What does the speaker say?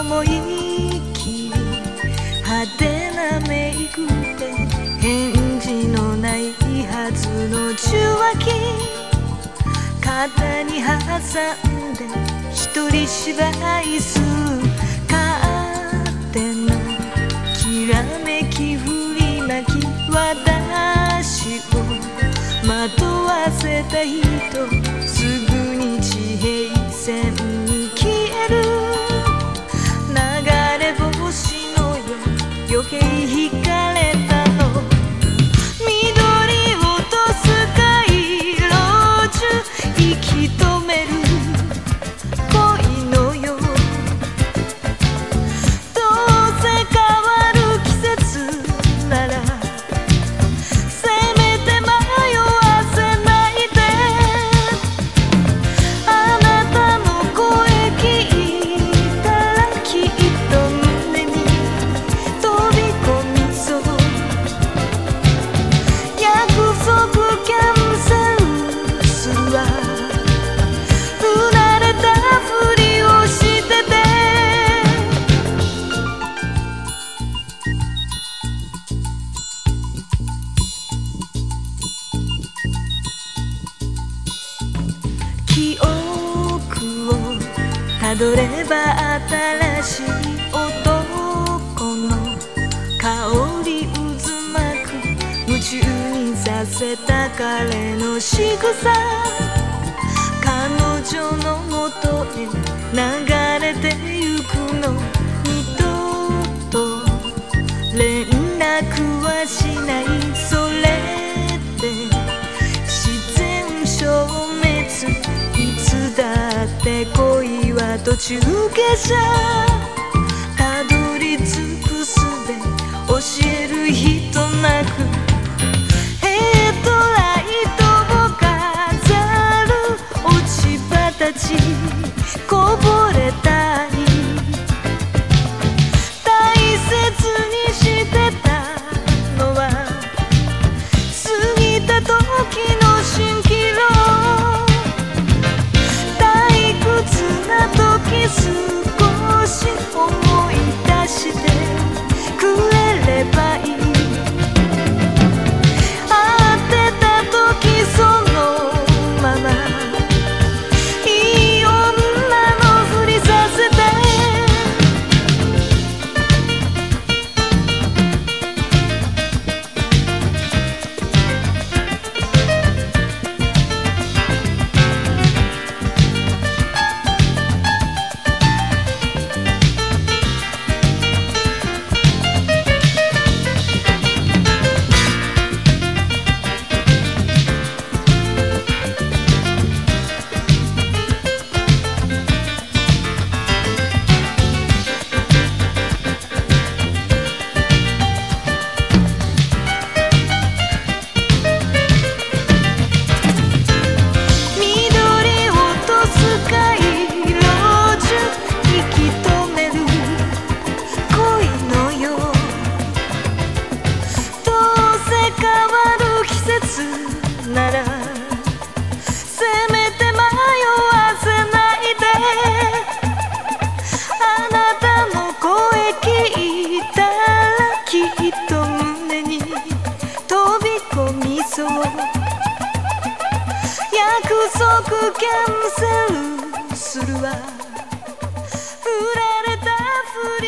思い切り派手なメイクで返事のないはずの受話器肩に挟んで一人芝居するカーテンのきらめき振りまき私を惑わせた人。どれば新しい男の香り渦巻く夢中にさせた彼の仕草彼女のもとへ流れ中下車。たどり着くすべ教える人なく。即キャンセルするわ。振られたふり